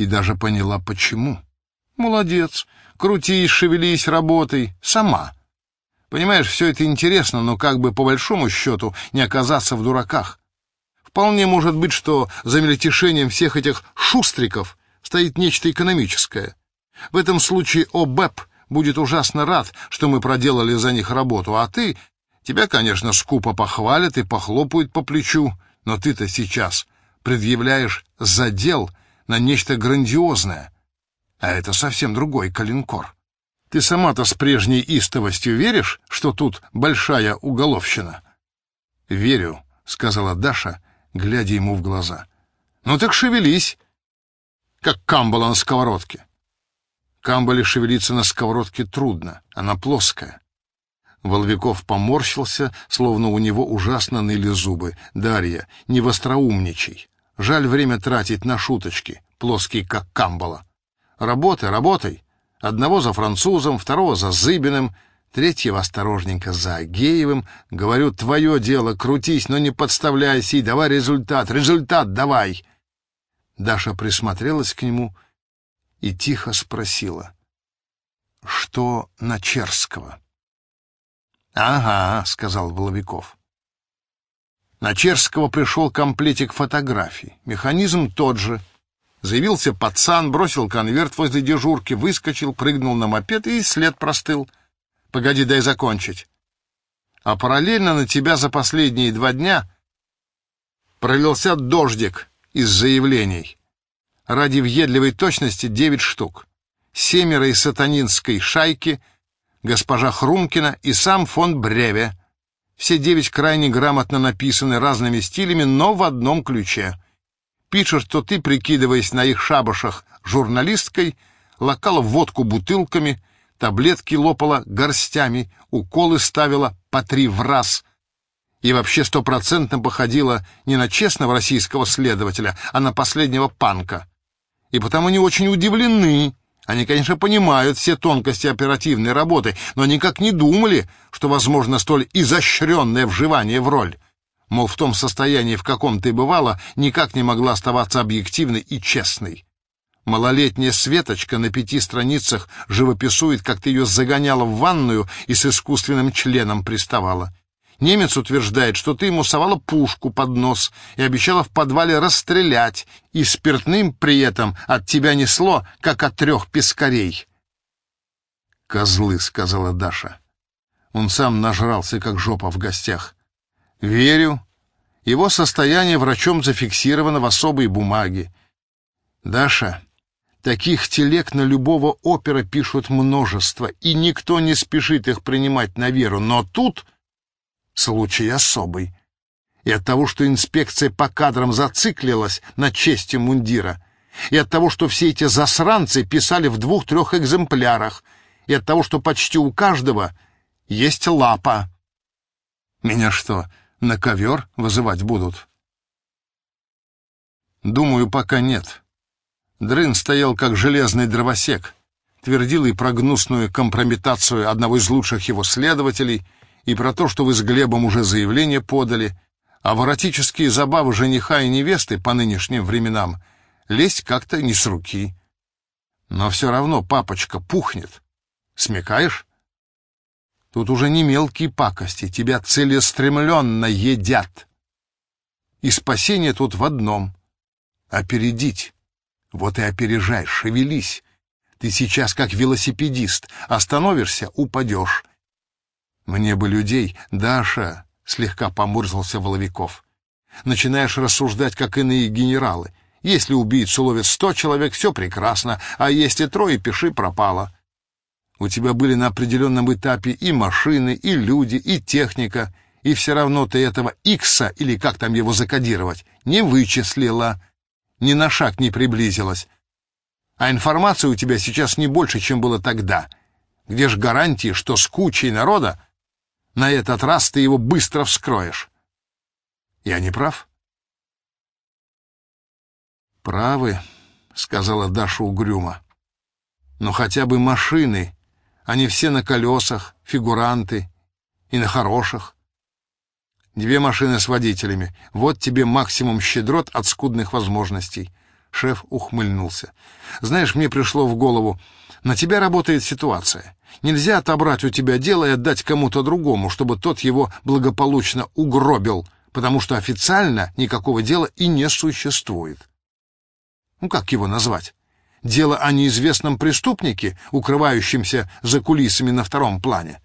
И даже поняла, почему. Молодец. Крутись, шевелись, работай. Сама. Понимаешь, все это интересно, но как бы по большому счету не оказаться в дураках. Вполне может быть, что за мельтешением всех этих шустриков стоит нечто экономическое. В этом случае ОБЭП будет ужасно рад, что мы проделали за них работу, а ты... Тебя, конечно, скупо похвалят и похлопают по плечу, но ты-то сейчас предъявляешь задел на нечто грандиозное, а это совсем другой калинкор. Ты сама-то с прежней истовостью веришь, что тут большая уголовщина? Верю, сказала Даша, глядя ему в глаза. Ну так шевелись, как камбала на сковородке. Камбале шевелиться на сковородке трудно, она плоская. Воловиков поморщился, словно у него ужасно ныли зубы. «Дарья, не востроумничай. Жаль время тратить на шуточки, плоские как камбала. Работай, работай. Одного за французом, второго за Зыбиным, третьего осторожненько за Агеевым. Говорю, твое дело, крутись, но не подставляйся и давай результат, результат давай!» Даша присмотрелась к нему и тихо спросила. «Что на Черского?» «Ага», — сказал Воловиков. На Черского пришел комплетик фотографий. Механизм тот же. Заявился пацан, бросил конверт возле дежурки, выскочил, прыгнул на мопед и след простыл. Погоди, дай закончить. А параллельно на тебя за последние два дня пролился дождик из заявлений. Ради въедливой точности девять штук. Семеро из сатанинской шайки — госпожа Хрумкина и сам фон Бреве. Все девять крайне грамотно написаны разными стилями, но в одном ключе. Пишет, что ты, прикидываясь на их шабашах журналисткой, лакала водку бутылками, таблетки лопала горстями, уколы ставила по три в раз — и вообще стопроцентно походила не на честного российского следователя, а на последнего панка. И потому не очень удивлены, они, конечно, понимают все тонкости оперативной работы, но никак не думали, что возможно столь изощренное вживание в роль. Мол, в том состоянии, в каком ты бывала, никак не могла оставаться объективной и честной. Малолетняя Светочка на пяти страницах живописует, как ты ее загоняла в ванную и с искусственным членом приставала. Немец утверждает, что ты ему совала пушку под нос и обещала в подвале расстрелять, и спиртным при этом от тебя несло, как от трех пескарей. «Козлы», — сказала Даша. Он сам нажрался, как жопа в гостях. «Верю. Его состояние врачом зафиксировано в особой бумаге. Даша, таких телег на любого опера пишут множество, и никто не спешит их принимать на веру. Но тут случай особый. И от того, что инспекция по кадрам зациклилась на чести мундира, и от того, что все эти засранцы писали в двух-трех экземплярах, и от того, что почти у каждого есть лапа. Меня что, на ковер вызывать будут? Думаю, пока нет. Дрын стоял как железный дровосек, твердил и про гнусную компрометацию одного из лучших его следователей — и про то, что вы с Глебом уже заявление подали, а в эротические забавы жениха и невесты по нынешним временам лезть как-то не с руки. Но все равно папочка пухнет. Смекаешь? Тут уже не мелкие пакости, тебя целеустремленно едят. И спасение тут в одном — опередить. Вот и опережай, шевелись. Ты сейчас как велосипедист, остановишься — упадешь. Мне бы людей, Даша, слегка поморзался Воловиков. Начинаешь рассуждать, как иные генералы. Если убийцу ловят сто человек, все прекрасно, а если трое, пиши пропало. У тебя были на определенном этапе и машины, и люди, и техника, и все равно ты этого Икса, или как там его закодировать, не вычислила, ни на шаг не приблизилась. А информации у тебя сейчас не больше, чем было тогда. Где ж гарантии, что с кучей народа на этот раз ты его быстро вскроешь. Я не прав? Правы, сказала Даша угрюмо. Но хотя бы машины, они все на колесах, фигуранты и на хороших. Две машины с водителями. Вот тебе максимум щедрот от скудных возможностей. Шеф ухмыльнулся. «Знаешь, мне пришло в голову, на тебя работает ситуация. Нельзя отобрать у тебя дело и отдать кому-то другому, чтобы тот его благополучно угробил, потому что официально никакого дела и не существует. Ну, как его назвать? Дело о неизвестном преступнике, укрывающемся за кулисами на втором плане.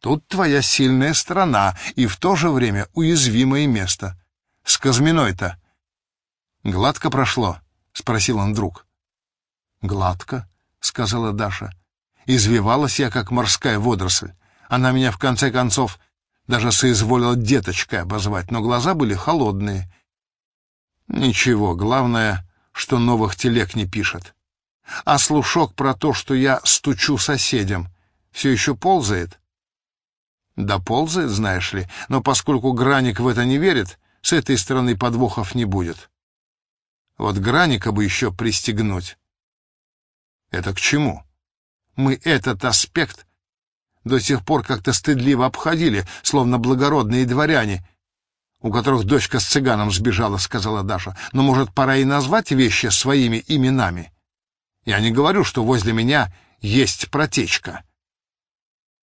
Тут твоя сильная сторона и в то же время уязвимое место. С Казминой-то гладко прошло, — спросил он вдруг. Гладко, — сказала Даша. Извивалась я, как морская водоросль. Она меня, в конце концов, даже соизволила деточкой обозвать, но глаза были холодные. Ничего, главное, что новых телег не пишет. А слушок про то, что я стучу соседям, все еще ползает? Да ползает, знаешь ли, но поскольку Граник в это не верит, с этой стороны подвохов не будет. Вот Граника бы еще пристегнуть. Это к чему? Мы этот аспект до сих пор как-то стыдливо обходили, словно благородные дворяне, у которых дочка с цыганом сбежала, — сказала Даша. Но, может, пора и назвать вещи своими именами? Я не говорю, что возле меня есть протечка.